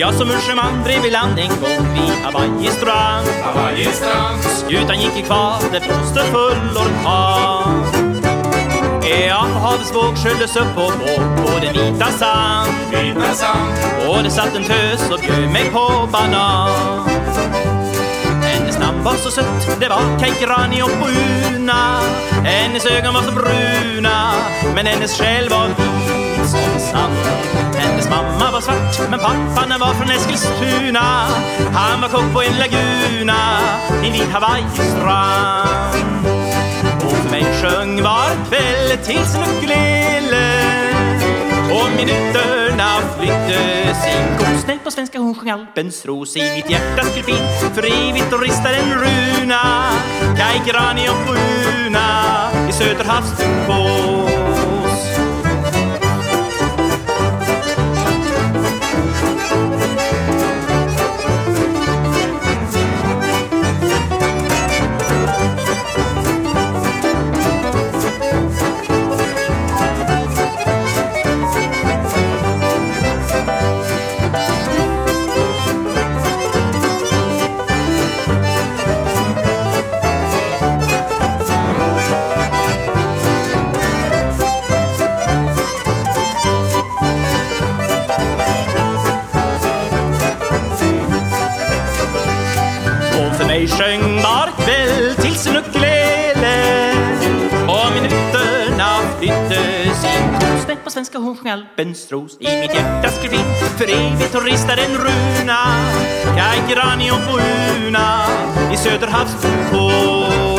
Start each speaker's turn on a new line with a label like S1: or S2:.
S1: Jag som sjöman drev i land en gång vid Hawaii-strand
S2: Hawaii-strand
S1: Skutan gick i kvar, det blåste full orkan Ja, havets våg sköljdes upp på vår på den vita sand.
S2: Vita sand.
S1: Och det satt en tös och bjöd mig på banan. Hennes namn var så sött, det var Kaikirani och Una Hennes ögon var så bruna, men hennes själ var vit men pappan han var från Eskilstuna. Han var kock på en laguna invid Hawaii-strand. Och för mig sjöng var kväll tills en ukulele och minuterna flydde sin Snällt på svenska hon sjöng Alpens ros i mitt hjärta skulle fin för evigt och ristar en runa Kaikirani och Puna i Söderhavspsykos Hon sjöng var kväll till sin ukulele Och minuterna flydde sin kos på svenska hon sjöng Alpens ros. I mitt hjärta skrev in för evigt och ristade en runa. Kaikirani och Una i Söderhavspsykos